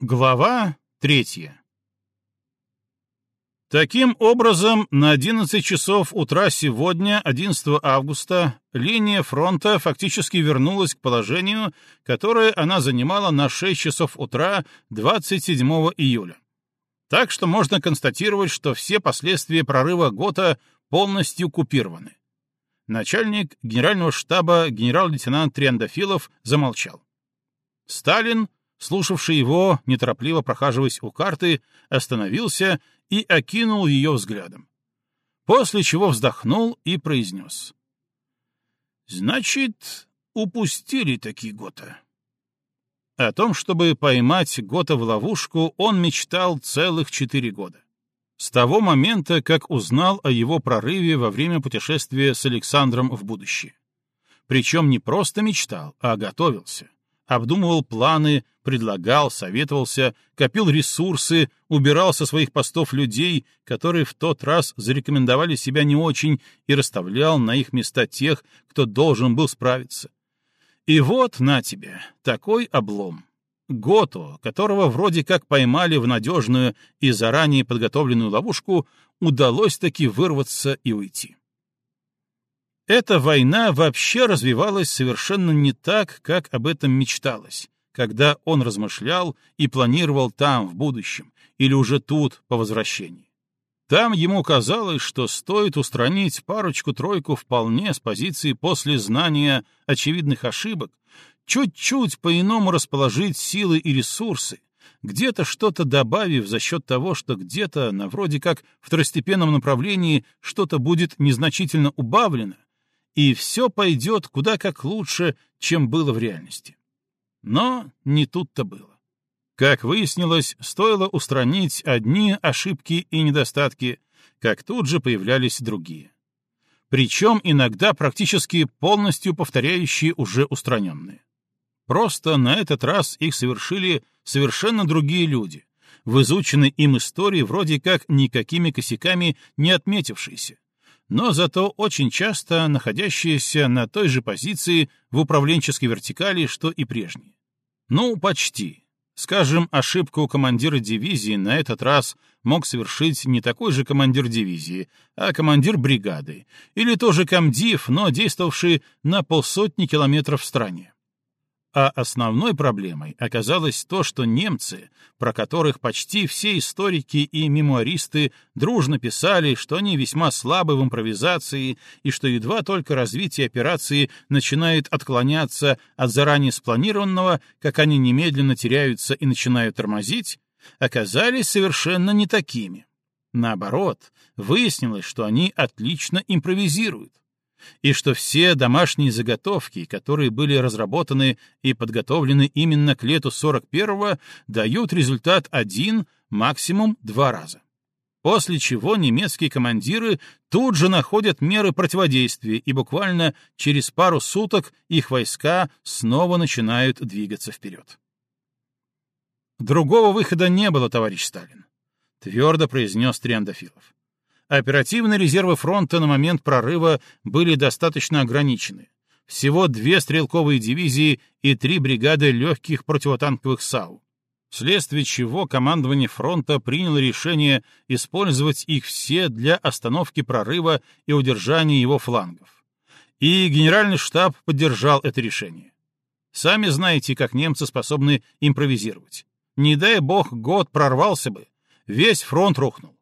Глава третья Таким образом, на 11 часов утра сегодня, 11 августа, линия фронта фактически вернулась к положению, которое она занимала на 6 часов утра 27 июля. Так что можно констатировать, что все последствия прорыва ГОТА полностью купированы. Начальник генерального штаба генерал-лейтенант Триандафилов замолчал. Сталин слушавший его, неторопливо прохаживаясь у карты, остановился и окинул ее взглядом. После чего вздохнул и произнес. «Значит, упустили такие Гота». О том, чтобы поймать Гота в ловушку, он мечтал целых четыре года. С того момента, как узнал о его прорыве во время путешествия с Александром в будущее. Причем не просто мечтал, а готовился обдумывал планы, предлагал, советовался, копил ресурсы, убирал со своих постов людей, которые в тот раз зарекомендовали себя не очень, и расставлял на их места тех, кто должен был справиться. И вот на тебе, такой облом. Гото, которого вроде как поймали в надежную и заранее подготовленную ловушку, удалось таки вырваться и уйти. Эта война вообще развивалась совершенно не так, как об этом мечталось, когда он размышлял и планировал там, в будущем, или уже тут, по возвращении. Там ему казалось, что стоит устранить парочку-тройку вполне с позиции после знания очевидных ошибок, чуть-чуть по-иному расположить силы и ресурсы, где-то что-то добавив за счет того, что где-то, на вроде как второстепенном направлении, что-то будет незначительно убавлено, и все пойдет куда как лучше, чем было в реальности. Но не тут-то было. Как выяснилось, стоило устранить одни ошибки и недостатки, как тут же появлялись другие. Причем иногда практически полностью повторяющие уже устраненные. Просто на этот раз их совершили совершенно другие люди, в изученной им истории вроде как никакими косяками не отметившиеся, но зато очень часто находящиеся на той же позиции в управленческой вертикали, что и прежние. Ну, почти. Скажем, ошибку командира дивизии на этот раз мог совершить не такой же командир дивизии, а командир бригады, или тоже комдив, но действовавший на полсотни километров в стране. А основной проблемой оказалось то, что немцы, про которых почти все историки и мемуаристы дружно писали, что они весьма слабы в импровизации и что едва только развитие операции начинает отклоняться от заранее спланированного, как они немедленно теряются и начинают тормозить, оказались совершенно не такими. Наоборот, выяснилось, что они отлично импровизируют и что все домашние заготовки, которые были разработаны и подготовлены именно к лету 41-го, дают результат один, максимум два раза. После чего немецкие командиры тут же находят меры противодействия, и буквально через пару суток их войска снова начинают двигаться вперед. Другого выхода не было, товарищ Сталин, твердо произнес Триандафилов оперативные резервы фронта на момент прорыва были достаточно ограничены. Всего две стрелковые дивизии и три бригады легких противотанковых САУ, вследствие чего командование фронта приняло решение использовать их все для остановки прорыва и удержания его флангов. И генеральный штаб поддержал это решение. Сами знаете, как немцы способны импровизировать. Не дай бог год прорвался бы, весь фронт рухнул.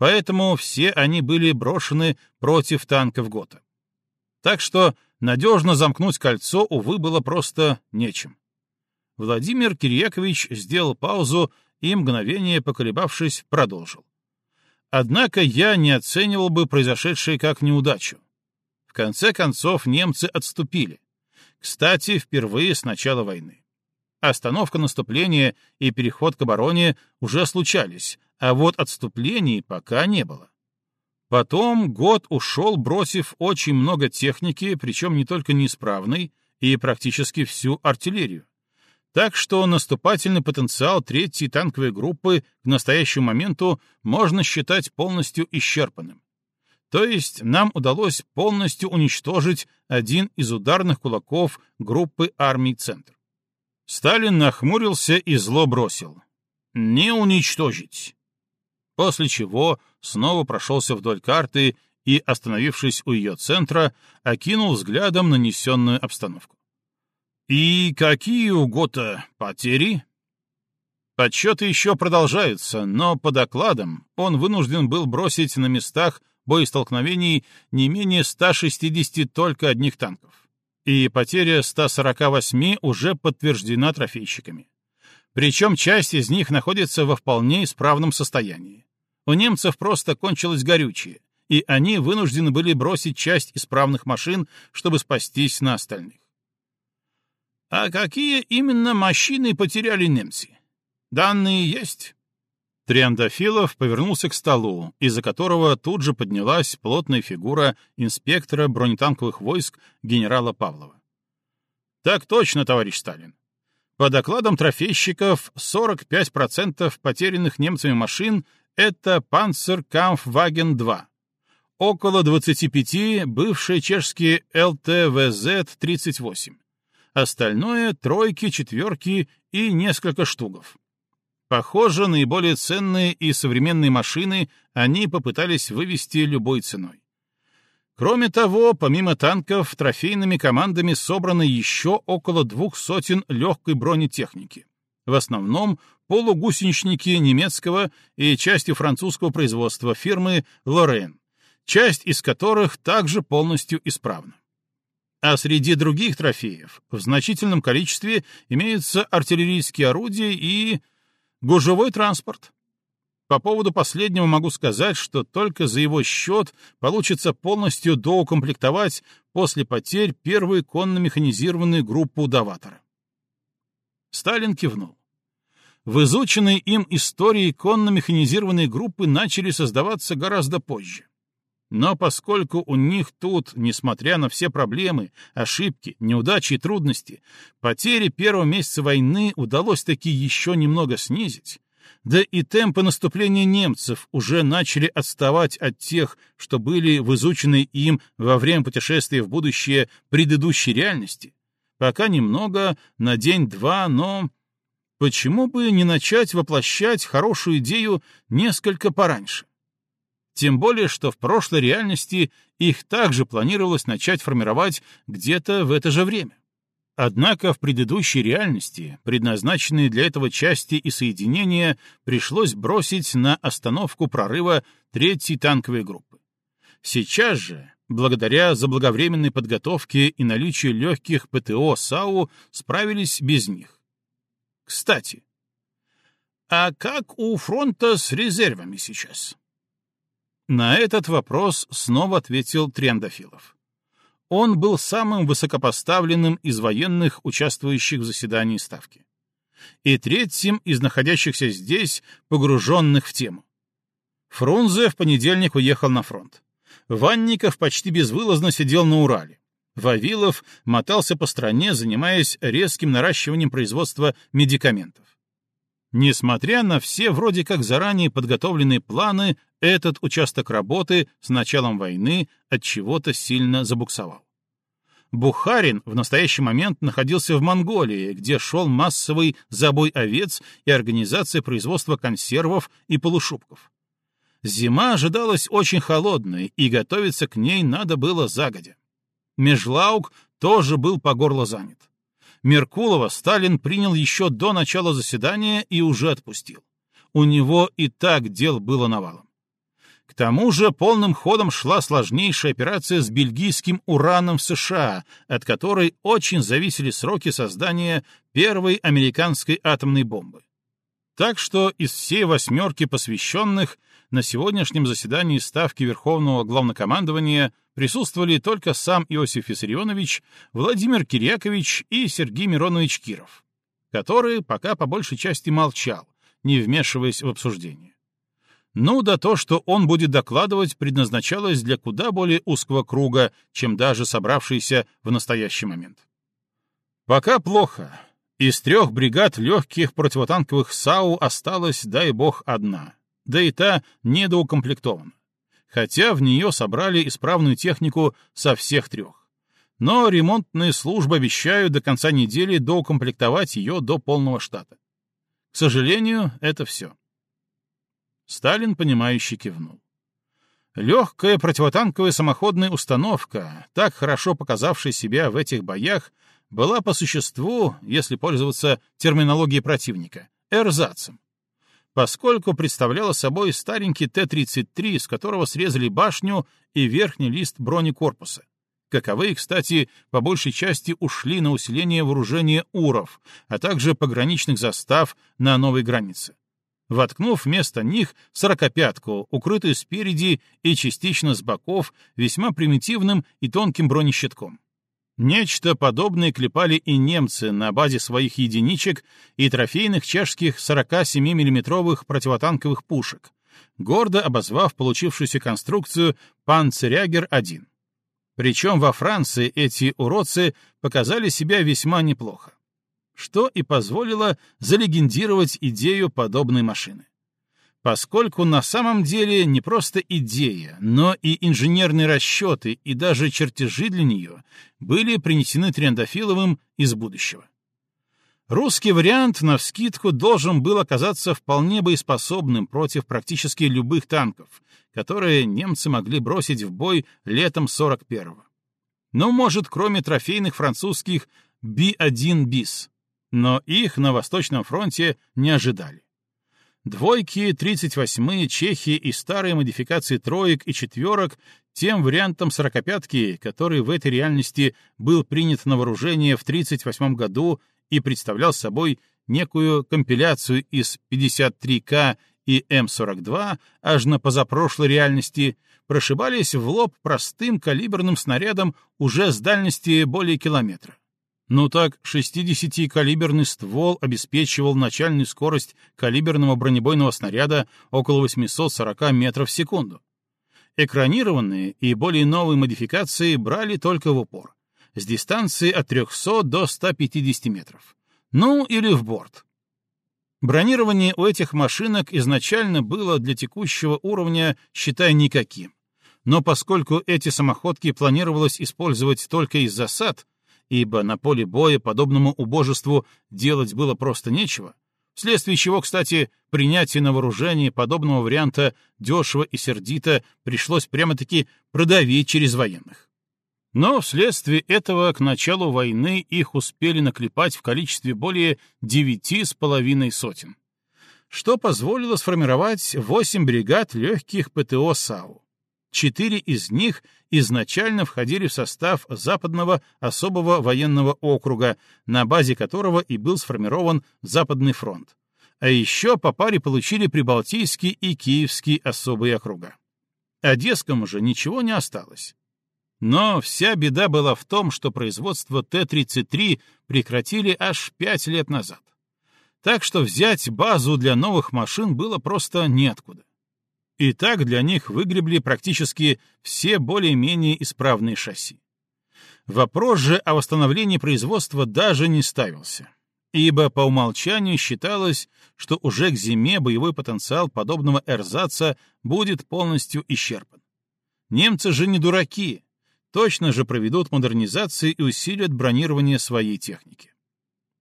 Поэтому все они были брошены против танков ГОТА. Так что надежно замкнуть кольцо, увы, было просто нечем. Владимир Кирьякович сделал паузу и, мгновение поколебавшись, продолжил. Однако я не оценивал бы произошедшее как неудачу. В конце концов, немцы отступили. Кстати, впервые с начала войны. Остановка наступления и переход к обороне уже случались, а вот отступлений пока не было. Потом год ушел, бросив очень много техники, причем не только неисправной, и практически всю артиллерию. Так что наступательный потенциал третьей танковой группы к настоящему моменту можно считать полностью исчерпанным. То есть нам удалось полностью уничтожить один из ударных кулаков группы армий «Центр». Сталин нахмурился и зло бросил. «Не уничтожить!» После чего снова прошелся вдоль карты и, остановившись у ее центра, окинул взглядом нанесенную обстановку. «И какие у Гота потери?» Подсчеты еще продолжаются, но по докладам он вынужден был бросить на местах боестолкновений не менее 160 только одних танков. И потеря 148 уже подтверждена трофейщиками. Причем часть из них находится во вполне исправном состоянии. У немцев просто кончилось горючее, и они вынуждены были бросить часть исправных машин, чтобы спастись на остальных. А какие именно машины потеряли немцы? Данные есть? Триандафилов повернулся к столу, из-за которого тут же поднялась плотная фигура инспектора бронетанковых войск генерала Павлова. «Так точно, товарищ Сталин. По докладам трофейщиков, 45% потерянных немцами машин — это «Панцеркампфваген-2», около 25 — бывшие чешские ЛТВЗ-38, остальное — тройки, четверки и несколько штугов. Похоже, наиболее ценные и современные машины они попытались вывести любой ценой. Кроме того, помимо танков, трофейными командами собрано еще около двух сотен легкой бронетехники. В основном полугусеничники немецкого и частью французского производства фирмы «Лорен», часть из которых также полностью исправна. А среди других трофеев в значительном количестве имеются артиллерийские орудия и Гужевой транспорт. По поводу последнего могу сказать, что только за его счет получится полностью доукомплектовать после потерь первую конно-механизированную группу Даватора. Сталин кивнул. В изученной им истории конно-механизированные группы начали создаваться гораздо позже. Но поскольку у них тут, несмотря на все проблемы, ошибки, неудачи и трудности, потери первого месяца войны удалось таки еще немного снизить, да и темпы наступления немцев уже начали отставать от тех, что были в изученной им во время путешествия в будущее предыдущей реальности, пока немного, на день-два, но... Почему бы не начать воплощать хорошую идею несколько пораньше? Тем более, что в прошлой реальности их также планировалось начать формировать где-то в это же время. Однако в предыдущей реальности, предназначенные для этого части и соединения, пришлось бросить на остановку прорыва третьей танковой группы. Сейчас же, благодаря заблаговременной подготовке и наличию легких ПТО САУ, справились без них. Кстати, а как у фронта с резервами сейчас? На этот вопрос снова ответил Трендофилов. Он был самым высокопоставленным из военных, участвующих в заседании Ставки. И третьим из находящихся здесь, погруженных в тему. Фрунзе в понедельник уехал на фронт. Ванников почти безвылазно сидел на Урале. Вавилов мотался по стране, занимаясь резким наращиванием производства медикаментов. Несмотря на все вроде как заранее подготовленные планы, этот участок работы с началом войны от чего-то сильно забуксовал. Бухарин в настоящий момент находился в Монголии, где шел массовый забой овец и организация производства консервов и полушубков. Зима ожидалась очень холодной, и готовиться к ней надо было загодя. Межлаук тоже был по горло занят. Меркулова Сталин принял еще до начала заседания и уже отпустил. У него и так дел было навалом. К тому же полным ходом шла сложнейшая операция с бельгийским ураном в США, от которой очень зависели сроки создания первой американской атомной бомбы. Так что из всей восьмерки посвященных на сегодняшнем заседании Ставки Верховного Главнокомандования присутствовали только сам Иосиф Виссарионович, Владимир Кирьякович и Сергей Миронович Киров, который пока по большей части молчал, не вмешиваясь в обсуждение. Ну да то, что он будет докладывать, предназначалось для куда более узкого круга, чем даже собравшийся в настоящий момент. Пока плохо. Из трех бригад легких противотанковых САУ осталась, дай бог, одна. Да и та недоукомплектована. Хотя в нее собрали исправную технику со всех трех. но ремонтные службы обещают до конца недели доукомплектовать ее до полного штата. К сожалению, это все. Сталин, понимающе кивнул. Легкая противотанковая самоходная установка, так хорошо показавшая себя в этих боях, была по существу, если пользоваться терминологией противника, эрзацем, поскольку представляла собой старенький Т-33, с которого срезали башню и верхний лист бронекорпуса. Каковые, кстати, по большей части ушли на усиление вооружения УРов, а также пограничных застав на новой границе воткнув вместо них сорокопятку, укрытую спереди и частично с боков весьма примитивным и тонким бронещитком. Нечто подобное клепали и немцы на базе своих единичек и трофейных чешских 47 миллиметровых противотанковых пушек, гордо обозвав получившуюся конструкцию «Панцерягер-1». Причем во Франции эти уродцы показали себя весьма неплохо что и позволило залегендировать идею подобной машины. Поскольку на самом деле не просто идея, но и инженерные расчеты и даже чертежи для нее были принесены Трендофиловым из будущего. Русский вариант, навскидку, должен был оказаться вполне боеспособным против практически любых танков, которые немцы могли бросить в бой летом 41-го. Ну, может, кроме трофейных французских Би-1 БИС, но их на Восточном фронте не ожидали. Двойки, 38-е, чехи и старые модификации троек и четверок тем вариантом сорокопятки, который в этой реальности был принят на вооружение в 1938 году и представлял собой некую компиляцию из 53К и М-42 аж на позапрошлой реальности, прошибались в лоб простым калиберным снарядом уже с дальности более километра. Ну так, 60-калиберный ствол обеспечивал начальную скорость калиберного бронебойного снаряда около 840 метров в секунду. Экранированные и более новые модификации брали только в упор, с дистанции от 300 до 150 метров. Ну или в борт. Бронирование у этих машинок изначально было для текущего уровня, считай, никаким. Но поскольку эти самоходки планировалось использовать только из засад, ибо на поле боя подобному убожеству делать было просто нечего, вследствие чего, кстати, принятие на вооружение подобного варианта дешево и сердито пришлось прямо-таки продавить через военных. Но вследствие этого к началу войны их успели наклепать в количестве более девяти с половиной сотен, что позволило сформировать восемь бригад легких ПТО САУ. Четыре из них изначально входили в состав Западного особого военного округа, на базе которого и был сформирован Западный фронт. А еще по паре получили Прибалтийский и Киевский особые округа. Одесскому же ничего не осталось. Но вся беда была в том, что производство Т-33 прекратили аж пять лет назад. Так что взять базу для новых машин было просто неоткуда. И так для них выгребли практически все более-менее исправные шасси. Вопрос же о восстановлении производства даже не ставился, ибо по умолчанию считалось, что уже к зиме боевой потенциал подобного эрзаца будет полностью исчерпан. Немцы же не дураки, точно же проведут модернизацию и усилят бронирование своей техники.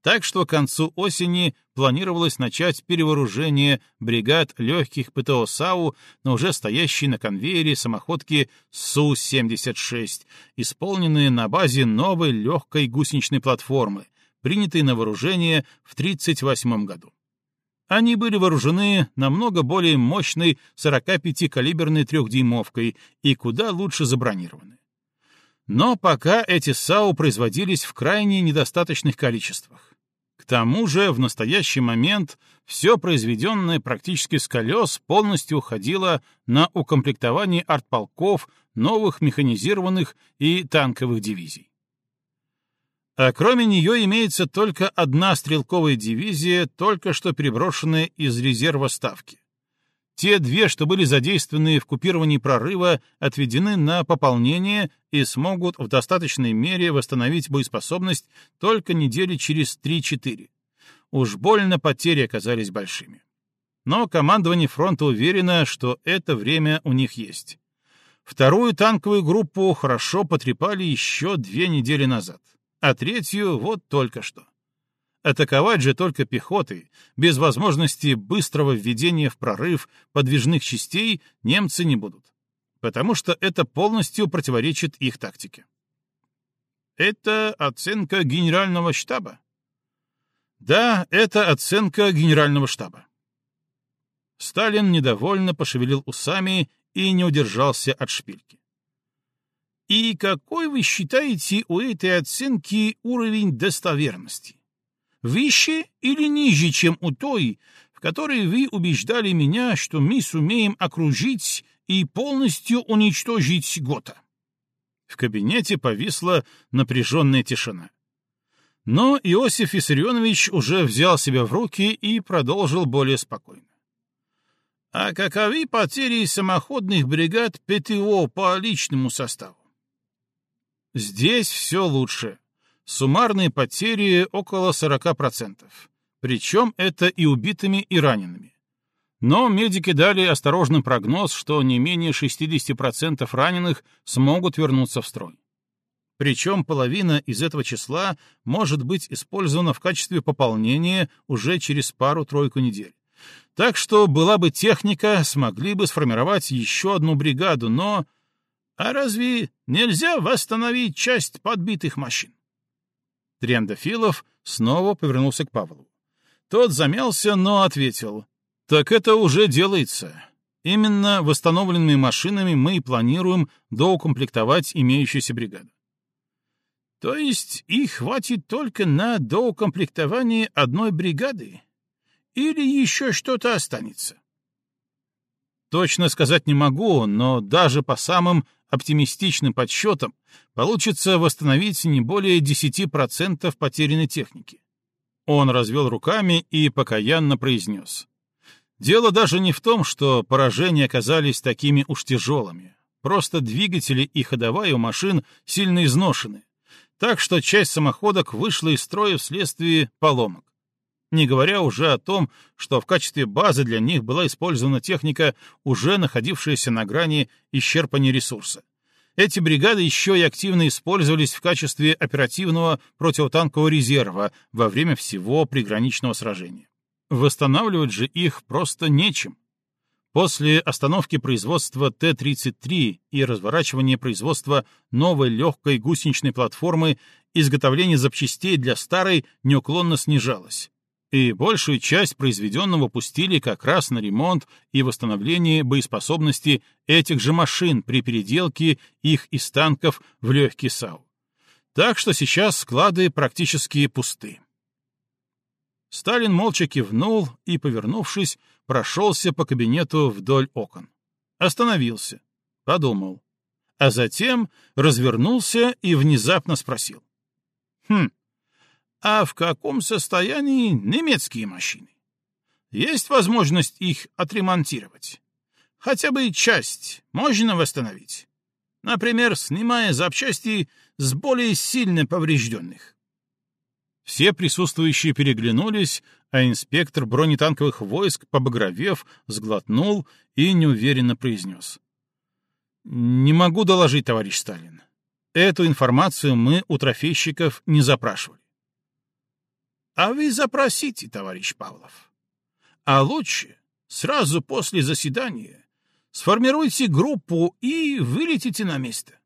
Так что к концу осени планировалось начать перевооружение бригад легких ПТО САУ на уже стоящие на конвейере самоходки Су-76, исполненные на базе новой легкой гусеничной платформы, принятой на вооружение в 1938 году. Они были вооружены намного более мощной 45-калиберной трехдюймовкой и куда лучше забронированы. Но пока эти САУ производились в крайне недостаточных количествах. К тому же в настоящий момент все произведенное практически с колес полностью уходило на укомплектование артполков новых механизированных и танковых дивизий. А кроме нее имеется только одна стрелковая дивизия, только что переброшенная из резерва ставки. Те две, что были задействованы в купировании прорыва, отведены на пополнение и смогут в достаточной мере восстановить боеспособность только недели через 3-4. Уж больно потери оказались большими. Но командование фронта уверено, что это время у них есть. Вторую танковую группу хорошо потрепали еще две недели назад, а третью вот только что. Атаковать же только пехотой, без возможности быстрого введения в прорыв подвижных частей, немцы не будут, потому что это полностью противоречит их тактике. Это оценка генерального штаба? Да, это оценка генерального штаба. Сталин недовольно пошевелил усами и не удержался от шпильки. И какой вы считаете у этой оценки уровень достоверности? Выше или ниже, чем у той, в которой вы убеждали меня, что мы сумеем окружить и полностью уничтожить Гота? В кабинете повисла напряженная тишина. Но Иосиф Виссарионович уже взял себя в руки и продолжил более спокойно. А каковы потери самоходных бригад ПТО по личному составу? Здесь все лучше. Суммарные потери около 40%. Причем это и убитыми, и ранеными. Но медики дали осторожный прогноз, что не менее 60% раненых смогут вернуться в строй. Причем половина из этого числа может быть использована в качестве пополнения уже через пару-тройку недель. Так что была бы техника, смогли бы сформировать еще одну бригаду, но... А разве нельзя восстановить часть подбитых машин? Триандафилов снова повернулся к Павлу. Тот замялся, но ответил. «Так это уже делается. Именно восстановленными машинами мы и планируем доукомплектовать имеющуюся бригаду. То есть их хватит только на доукомплектование одной бригады? Или еще что-то останется? Точно сказать не могу, но даже по самым оптимистичным подсчетам получится восстановить не более 10% потерянной техники. Он развел руками и покаянно произнес. Дело даже не в том, что поражения оказались такими уж тяжелыми. Просто двигатели и ходовая у машин сильно изношены, так что часть самоходок вышла из строя вследствие поломок. Не говоря уже о том, что в качестве базы для них была использована техника, уже находившаяся на грани исчерпания ресурса. Эти бригады еще и активно использовались в качестве оперативного противотанкового резерва во время всего приграничного сражения. Восстанавливать же их просто нечем. После остановки производства Т-33 и разворачивания производства новой легкой гусеничной платформы изготовление запчастей для старой неуклонно снижалось, и большую часть произведенного пустили как раз на ремонт и восстановление боеспособности этих же машин при переделке их из танков в легкий САУ. Так что сейчас склады практически пусты. Сталин молча кивнул и, повернувшись, прошелся по кабинету вдоль окон. Остановился, подумал, а затем развернулся и внезапно спросил. «Хм, а в каком состоянии немецкие машины? Есть возможность их отремонтировать? Хотя бы часть можно восстановить? Например, снимая запчасти с более сильно поврежденных?» Все присутствующие переглянулись, а инспектор бронетанковых войск, побагровев, сглотнул и неуверенно произнес. «Не могу доложить, товарищ Сталин. Эту информацию мы у трофейщиков не запрашивали». «А вы запросите, товарищ Павлов. А лучше сразу после заседания сформируйте группу и вылетите на место.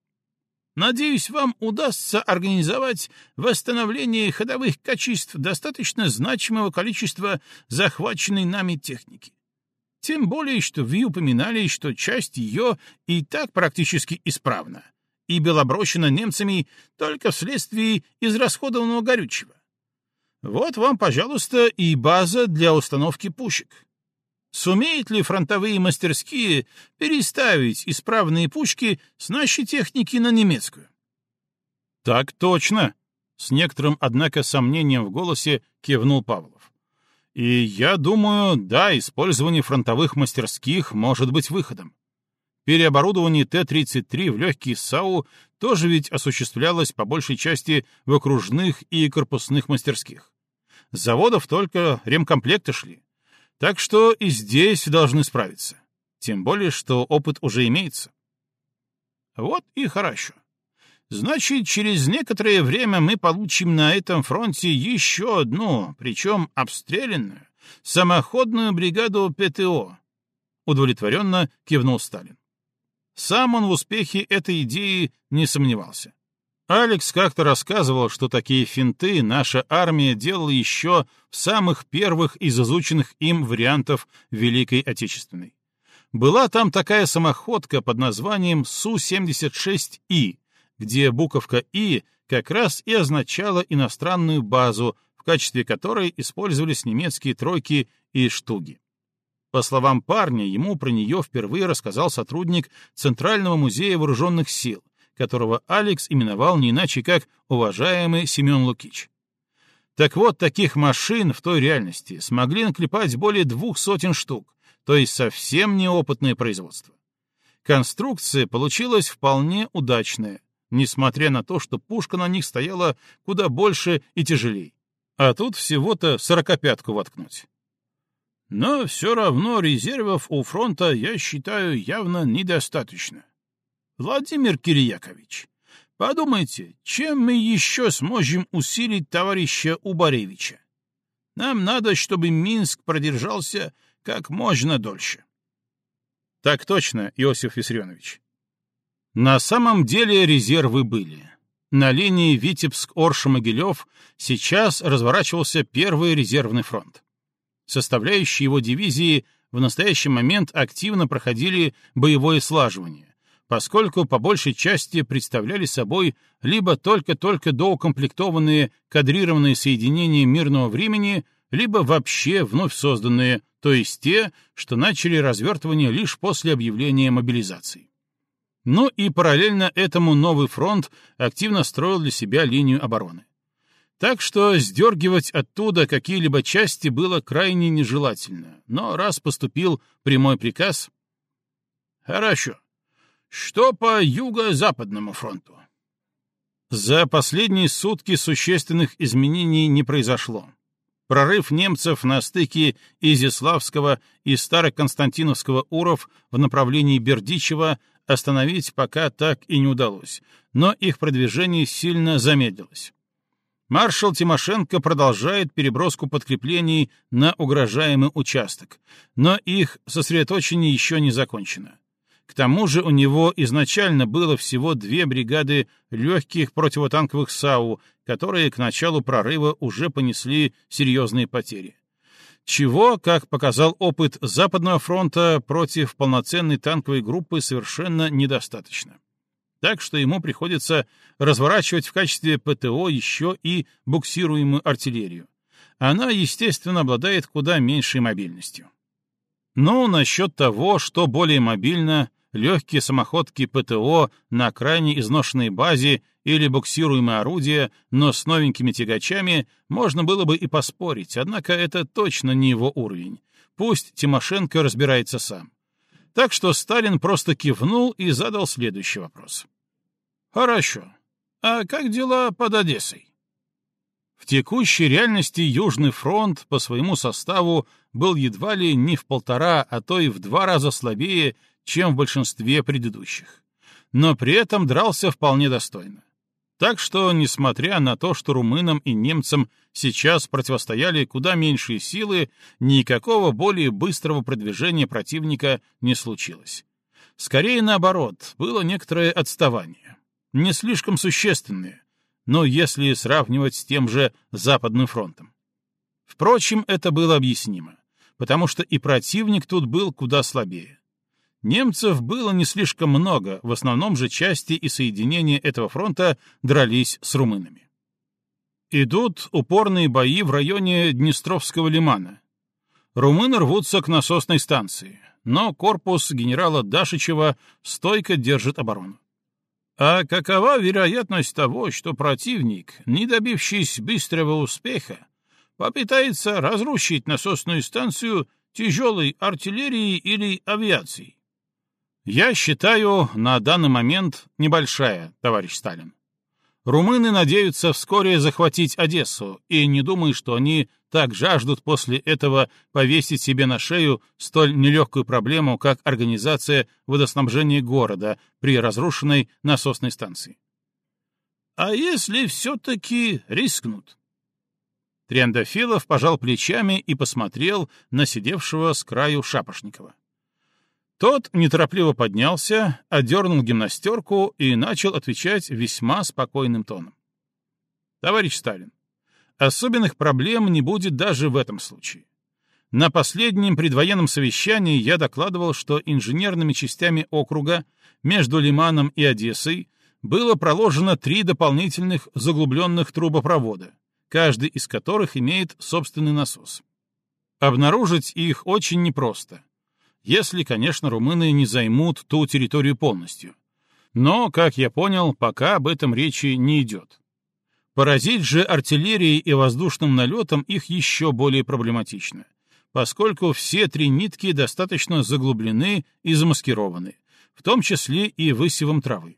Надеюсь, вам удастся организовать восстановление ходовых качеств достаточно значимого количества захваченной нами техники. Тем более, что вы упоминали, что часть ее и так практически исправна и была брошена немцами только вследствие израсходованного горючего. Вот вам, пожалуйста, и база для установки пушек. Сумеют ли фронтовые мастерские переставить исправные пушки с нашей техники на немецкую? Так точно, с некоторым, однако, сомнением в голосе кивнул Павлов. И я думаю, да, использование фронтовых мастерских может быть выходом. Переоборудование Т-33 в легкие САУ тоже ведь осуществлялось по большей части в окружных и корпусных мастерских. Заводов только ремкомплекты шли. Так что и здесь должны справиться. Тем более, что опыт уже имеется. Вот и хорошо. Значит, через некоторое время мы получим на этом фронте еще одну, причем обстрелянную, самоходную бригаду ПТО. Удовлетворенно кивнул Сталин. Сам он в успехе этой идеи не сомневался. Алекс как-то рассказывал, что такие финты наша армия делала еще в самых первых из изученных им вариантов Великой Отечественной. Была там такая самоходка под названием Су-76И, где буковка «И» как раз и означала иностранную базу, в качестве которой использовались немецкие тройки и штуги. По словам парня, ему про нее впервые рассказал сотрудник Центрального музея вооруженных сил, которого Алекс именовал не иначе как «уважаемый Семен Лукич». Так вот, таких машин в той реальности смогли наклепать более двух сотен штук, то есть совсем неопытное производство. Конструкция получилась вполне удачная, несмотря на то, что пушка на них стояла куда больше и тяжелее. А тут всего-то сорокопятку воткнуть. Но все равно резервов у фронта, я считаю, явно недостаточно. Владимир Кириякович, подумайте, чем мы еще сможем усилить товарища Убаревича? Нам надо, чтобы Минск продержался как можно дольше. Так точно, Иосиф Виссарионович. На самом деле резервы были. На линии Витебск-Орша-Могилев сейчас разворачивался первый резервный фронт. Составляющие его дивизии в настоящий момент активно проходили боевое слаживание, поскольку по большей части представляли собой либо только-только доукомплектованные кадрированные соединения мирного времени, либо вообще вновь созданные, то есть те, что начали развертывание лишь после объявления мобилизации. Ну и параллельно этому новый фронт активно строил для себя линию обороны. Так что сдергивать оттуда какие-либо части было крайне нежелательно, но раз поступил прямой приказ... Хорошо. Что по юго-западному фронту? За последние сутки существенных изменений не произошло. Прорыв немцев на стыке Изяславского и Староконстантиновского уров в направлении Бердичева остановить пока так и не удалось, но их продвижение сильно замедлилось. Маршал Тимошенко продолжает переброску подкреплений на угрожаемый участок, но их сосредоточение еще не закончено. К тому же у него изначально было всего две бригады легких противотанковых САУ, которые к началу прорыва уже понесли серьезные потери чего, как показал опыт Западного фронта, против полноценной танковой группы совершенно недостаточно. Так что ему приходится разворачивать в качестве ПТО еще и буксируемую артиллерию. Она, естественно, обладает куда меньшей мобильностью. Ну, насчет того, что более мобильно, легкие самоходки ПТО на крайне изношенной базе или буксируемое орудие, но с новенькими тягачами, можно было бы и поспорить, однако это точно не его уровень. Пусть Тимошенко разбирается сам. Так что Сталин просто кивнул и задал следующий вопрос. «Хорошо. А как дела под Одессой?» В текущей реальности Южный фронт по своему составу был едва ли не в полтора, а то и в два раза слабее, чем в большинстве предыдущих. Но при этом дрался вполне достойно. Так что, несмотря на то, что румынам и немцам сейчас противостояли куда меньшие силы, никакого более быстрого продвижения противника не случилось. Скорее наоборот, было некоторое отставание. Не слишком существенное, но если сравнивать с тем же Западным фронтом. Впрочем, это было объяснимо, потому что и противник тут был куда слабее. Немцев было не слишком много, в основном же части и соединения этого фронта дрались с румынами. Идут упорные бои в районе Днестровского лимана. Румыны рвутся к насосной станции, но корпус генерала Дашичева стойко держит оборону. А какова вероятность того, что противник, не добившись быстрого успеха, попытается разрушить насосную станцию тяжелой артиллерией или авиацией? Я считаю, на данный момент небольшая, товарищ Сталин. Румыны надеются вскоре захватить Одессу, и не думаю, что они так жаждут после этого повесить себе на шею столь нелегкую проблему, как организация водоснабжения города при разрушенной насосной станции. А если все-таки рискнут? Триандафилов пожал плечами и посмотрел на сидевшего с краю Шапошникова. Тот неторопливо поднялся, одернул гимнастерку и начал отвечать весьма спокойным тоном. «Товарищ Сталин, особенных проблем не будет даже в этом случае. На последнем предвоенном совещании я докладывал, что инженерными частями округа между Лиманом и Одессой было проложено три дополнительных заглубленных трубопровода, каждый из которых имеет собственный насос. Обнаружить их очень непросто, если, конечно, румыны не займут ту территорию полностью. Но, как я понял, пока об этом речи не идет. Поразить же артиллерией и воздушным налетом их еще более проблематично, поскольку все три нитки достаточно заглублены и замаскированы, в том числе и высевом травы.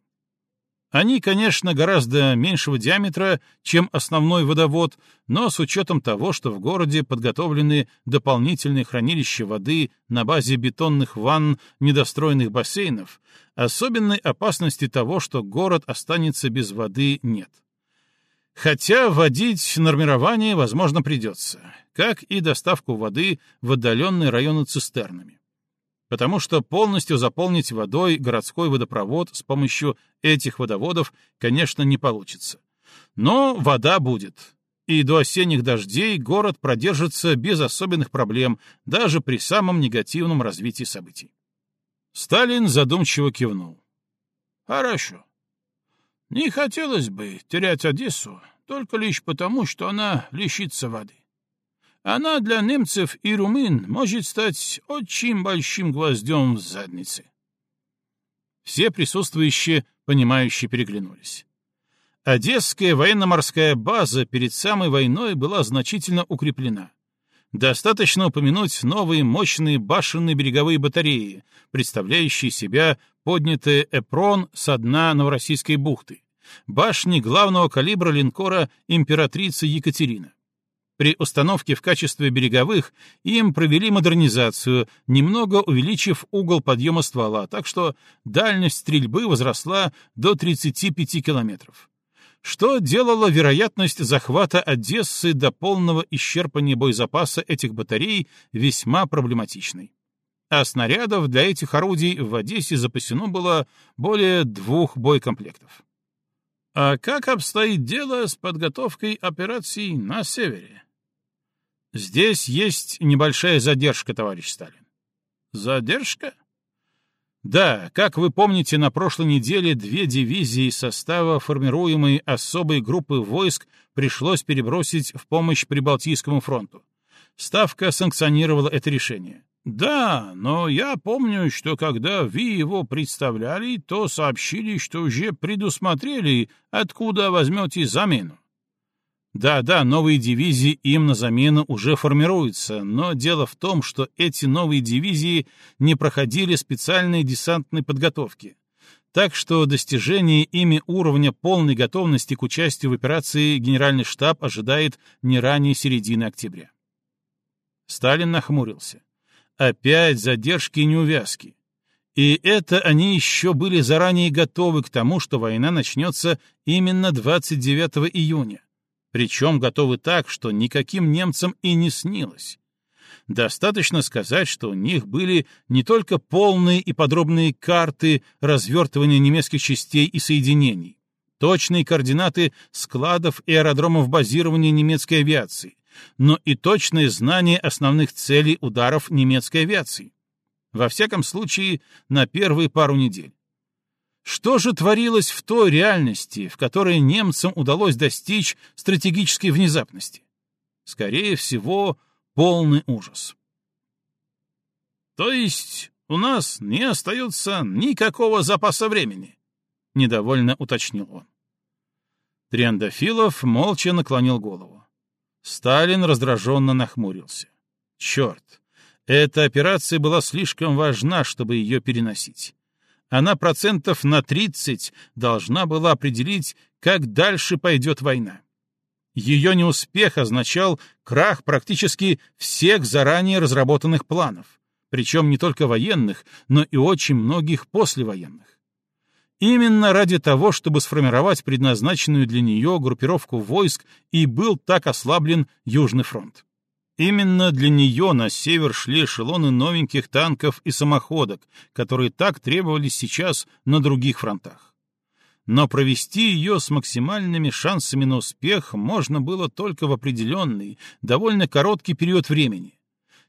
Они, конечно, гораздо меньшего диаметра, чем основной водовод, но с учетом того, что в городе подготовлены дополнительные хранилища воды на базе бетонных ванн недостроенных бассейнов, особенной опасности того, что город останется без воды, нет. Хотя вводить нормирование, возможно, придется, как и доставку воды в отдаленные районы цистернами потому что полностью заполнить водой городской водопровод с помощью этих водоводов, конечно, не получится. Но вода будет, и до осенних дождей город продержится без особенных проблем, даже при самом негативном развитии событий. Сталин задумчиво кивнул. «Хорошо. Не хотелось бы терять Одессу только лишь потому, что она лишится воды. Она для немцев и румын может стать очень большим гвоздем в заднице. Все присутствующие, понимающие, переглянулись. Одесская военно-морская база перед самой войной была значительно укреплена. Достаточно упомянуть новые мощные башенные береговые батареи, представляющие себя поднятый эпрон со дна Новороссийской бухты, башни главного калибра линкора «Императрица Екатерина». При установке в качестве береговых им провели модернизацию, немного увеличив угол подъема ствола, так что дальность стрельбы возросла до 35 километров. Что делало вероятность захвата Одессы до полного исчерпания боезапаса этих батарей весьма проблематичной. А снарядов для этих орудий в Одессе запасено было более двух боекомплектов. А как обстоит дело с подготовкой операций на севере? Здесь есть небольшая задержка, товарищ Сталин. Задержка? Да, как вы помните, на прошлой неделе две дивизии состава формируемой особой группы войск пришлось перебросить в помощь Прибалтийскому фронту. Ставка санкционировала это решение. Да, но я помню, что когда вы его представляли, то сообщили, что уже предусмотрели, откуда возьмете замену. Да-да, новые дивизии им на замену уже формируются, но дело в том, что эти новые дивизии не проходили специальной десантной подготовки. Так что достижение ими уровня полной готовности к участию в операции Генеральный штаб ожидает не ранее середины октября. Сталин нахмурился. Опять задержки и неувязки. И это они еще были заранее готовы к тому, что война начнется именно 29 июня причем готовы так, что никаким немцам и не снилось. Достаточно сказать, что у них были не только полные и подробные карты развертывания немецких частей и соединений, точные координаты складов и аэродромов базирования немецкой авиации, но и точное знание основных целей ударов немецкой авиации. Во всяком случае, на первые пару недель. Что же творилось в той реальности, в которой немцам удалось достичь стратегической внезапности? Скорее всего, полный ужас. То есть у нас не остается никакого запаса времени, недовольно уточнил он. Триандафилов молча наклонил голову. Сталин раздраженно нахмурился. Черт, эта операция была слишком важна, чтобы ее переносить. Она процентов на 30 должна была определить, как дальше пойдет война. Ее неуспех означал крах практически всех заранее разработанных планов, причем не только военных, но и очень многих послевоенных. Именно ради того, чтобы сформировать предназначенную для нее группировку войск, и был так ослаблен Южный фронт. Именно для нее на север шли эшелоны новеньких танков и самоходок, которые так требовались сейчас на других фронтах. Но провести ее с максимальными шансами на успех можно было только в определенный, довольно короткий период времени.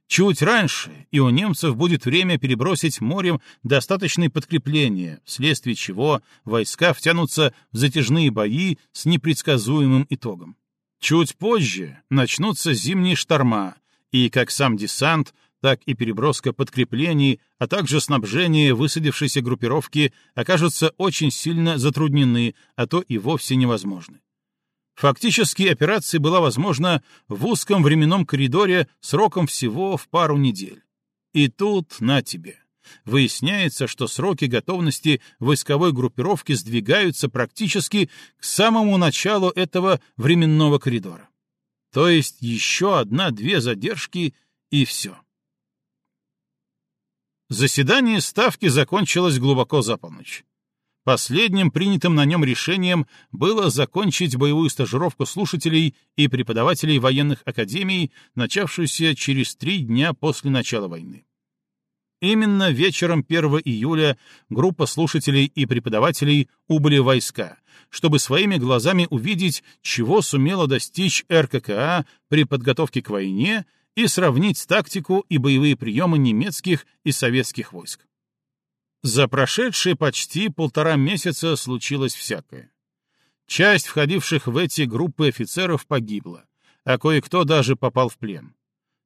Чуть раньше, и у немцев будет время перебросить морем достаточные подкрепления, вследствие чего войска втянутся в затяжные бои с непредсказуемым итогом. Чуть позже начнутся зимние шторма, и как сам десант, так и переброска подкреплений, а также снабжение высадившейся группировки окажутся очень сильно затруднены, а то и вовсе невозможны. Фактически операция была возможна в узком временном коридоре сроком всего в пару недель. И тут на тебе. Выясняется, что сроки готовности войсковой группировки сдвигаются практически к самому началу этого временного коридора. То есть еще одна-две задержки и все. Заседание Ставки закончилось глубоко за полночь. Последним принятым на нем решением было закончить боевую стажировку слушателей и преподавателей военных академий, начавшуюся через три дня после начала войны. Именно вечером 1 июля группа слушателей и преподавателей убыли войска, чтобы своими глазами увидеть, чего сумела достичь РККА при подготовке к войне и сравнить тактику и боевые приемы немецких и советских войск. За прошедшие почти полтора месяца случилось всякое. Часть входивших в эти группы офицеров погибла, а кое-кто даже попал в плен.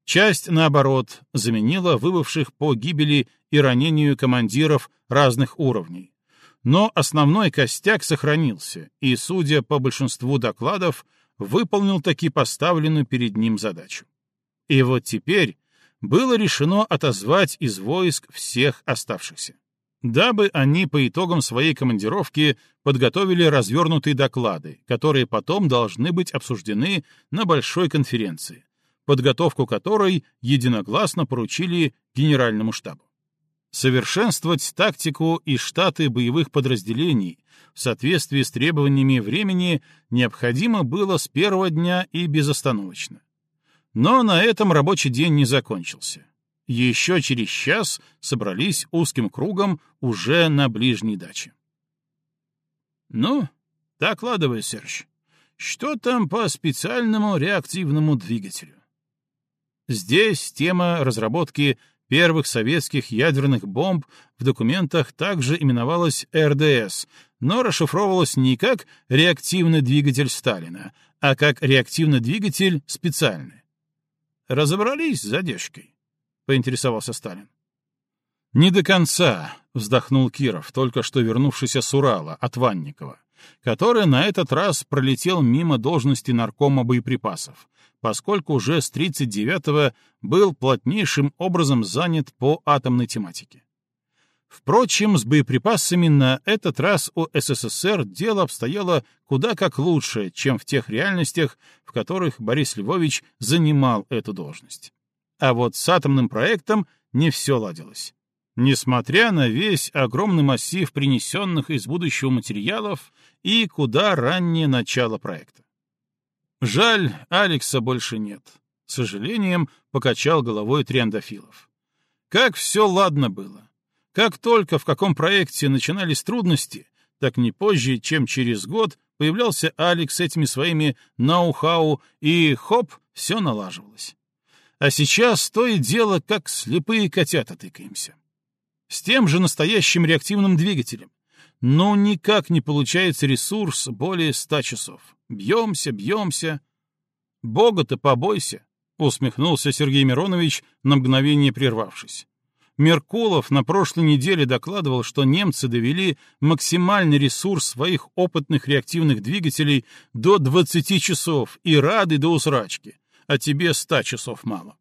Часть, наоборот, заменила выбывших по гибели и ранению командиров разных уровней. Но основной костяк сохранился и, судя по большинству докладов, выполнил таки поставленную перед ним задачу. И вот теперь было решено отозвать из войск всех оставшихся дабы они по итогам своей командировки подготовили развернутые доклады, которые потом должны быть обсуждены на большой конференции, подготовку которой единогласно поручили Генеральному штабу. Совершенствовать тактику и штаты боевых подразделений в соответствии с требованиями времени необходимо было с первого дня и безостановочно. Но на этом рабочий день не закончился. Еще через час собрались узким кругом уже на ближней даче. «Ну, докладывай, Серж, что там по специальному реактивному двигателю?» Здесь тема разработки первых советских ядерных бомб в документах также именовалась РДС, но расшифровывалась не как реактивный двигатель Сталина, а как реактивный двигатель специальный. Разобрались с задержкой, поинтересовался Сталин. Не до конца, вздохнул Киров, только что вернувшийся с Урала от Ванникова, который на этот раз пролетел мимо должности наркома боеприпасов, поскольку уже с 39-го был плотнейшим образом занят по атомной тематике. Впрочем, с боеприпасами на этот раз у СССР дело обстояло куда как лучше, чем в тех реальностях, в которых Борис Львович занимал эту должность. А вот с атомным проектом не все ладилось. Несмотря на весь огромный массив принесенных из будущего материалов и куда раннее начало проекта. Жаль, Алекса больше нет. С сожалением покачал головой Триандафилов. Как все ладно было. Как только в каком проекте начинались трудности, так не позже, чем через год, появлялся Алекс с этими своими ноу-хау, и хоп, все налаживалось. А сейчас то и дело, как слепые котята тыкаемся. С тем же настоящим реактивным двигателем. Но никак не получается ресурс более ста часов. Бьемся, бьемся. Бога-то побойся, — усмехнулся Сергей Миронович, на мгновение прервавшись. Меркулов на прошлой неделе докладывал, что немцы довели максимальный ресурс своих опытных реактивных двигателей до 20 часов и рады до усрачки, а тебе 100 часов мало.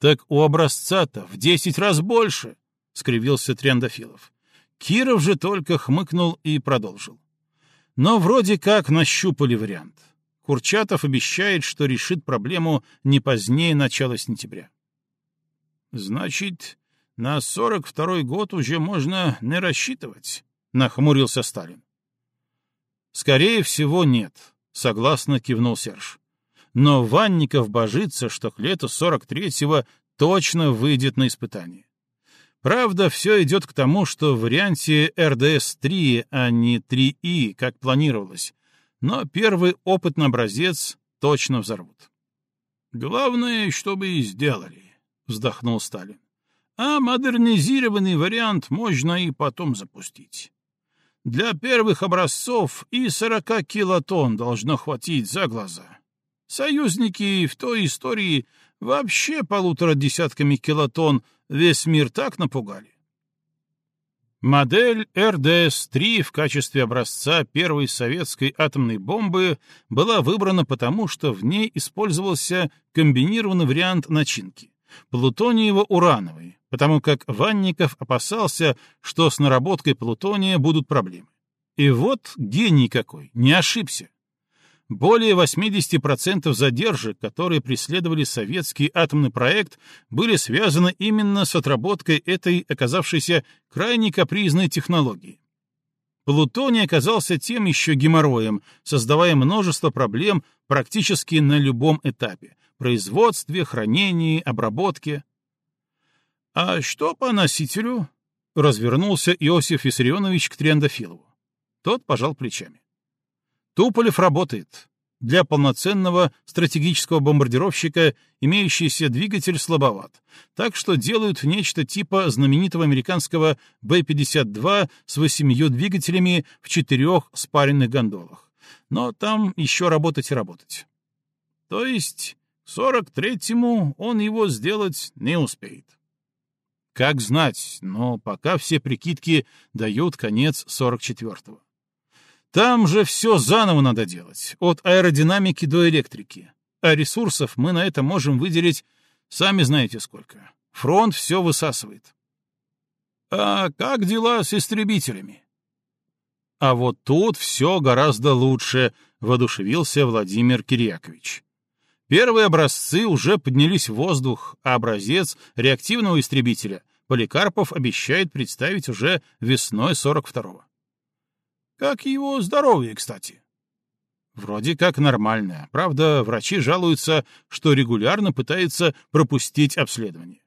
Так у образца-то в 10 раз больше, — скривился Трендофилов. Киров же только хмыкнул и продолжил. Но вроде как нащупали вариант. Курчатов обещает, что решит проблему не позднее начала сентября. Значит, на сорок второй год уже можно не рассчитывать, нахмурился Сталин. Скорее всего, нет, согласно кивнул Серж. Но Ванников божится, что к лету сорок третьего точно выйдет на испытание. Правда, все идет к тому, что в варианте РДС-3, а не 3И, как планировалось, но первый опытный образец точно взорвут. «Главное, чтобы и сделали», — вздохнул Сталин. «А модернизированный вариант можно и потом запустить. Для первых образцов и 40 килотонн должно хватить за глаза. Союзники в той истории вообще полутора десятками килотонн весь мир так напугали. Модель РДС-3 в качестве образца первой советской атомной бомбы была выбрана потому, что в ней использовался комбинированный вариант начинки — плутониево-урановый, потому как Ванников опасался, что с наработкой плутония будут проблемы. И вот гений какой, не ошибся. Более 80% задержек, которые преследовали советский атомный проект, были связаны именно с отработкой этой оказавшейся крайне капризной технологии. Плутоний оказался тем еще геморроем, создавая множество проблем практически на любом этапе — производстве, хранении, обработке. «А что по носителю?» — развернулся Иосиф Виссарионович к Трендофилову. Тот пожал плечами. Туполев работает. Для полноценного стратегического бомбардировщика имеющийся двигатель слабоват, так что делают нечто типа знаменитого американского Б-52 с восемью двигателями в четырех спаренных гондолах. Но там еще работать и работать. То есть к 43-му он его сделать не успеет. Как знать, но пока все прикидки дают конец 44-го. Там же все заново надо делать, от аэродинамики до электрики. А ресурсов мы на это можем выделить сами знаете сколько. Фронт все высасывает. А как дела с истребителями? А вот тут все гораздо лучше, воодушевился Владимир Кирьякович. Первые образцы уже поднялись в воздух, а образец реактивного истребителя Поликарпов обещает представить уже весной 42-го. Как его здоровье, кстати? Вроде как нормальное. Правда, врачи жалуются, что регулярно пытается пропустить обследование.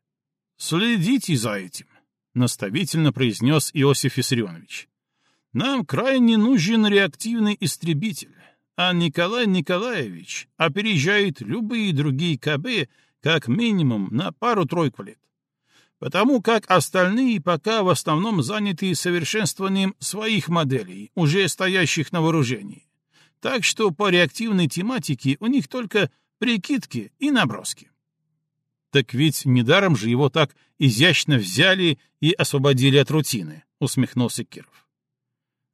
Следите за этим, наставительно произнес Иосиф Виссарионович. Нам крайне нужен реактивный истребитель, а Николай Николаевич опережает любые другие КБ как минимум на пару-тройку лет потому как остальные пока в основном заняты совершенствованием своих моделей, уже стоящих на вооружении. Так что по реактивной тематике у них только прикидки и наброски. Так ведь недаром же его так изящно взяли и освободили от рутины, усмехнулся Киров.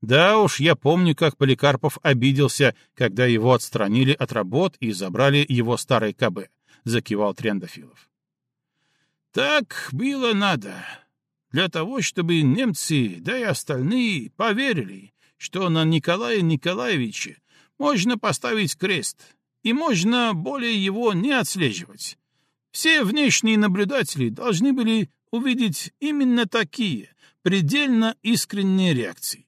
Да уж, я помню, как Поликарпов обиделся, когда его отстранили от работ и забрали его старый КБ, закивал Трендофилов. Так было надо. Для того, чтобы немцы, да и остальные, поверили, что на Николая Николаевича можно поставить крест, и можно более его не отслеживать. Все внешние наблюдатели должны были увидеть именно такие, предельно искренние реакции.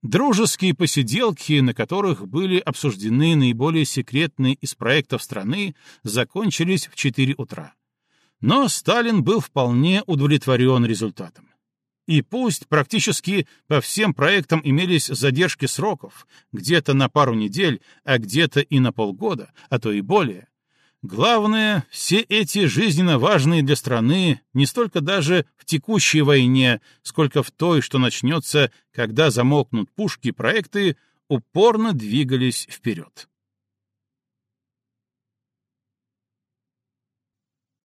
Дружеские посиделки, на которых были обсуждены наиболее секретные из проектов страны, закончились в 4 утра. Но Сталин был вполне удовлетворен результатом. И пусть практически по всем проектам имелись задержки сроков, где-то на пару недель, а где-то и на полгода, а то и более, главное, все эти жизненно важные для страны не столько даже в текущей войне, сколько в той, что начнется, когда замолкнут пушки, проекты упорно двигались вперед.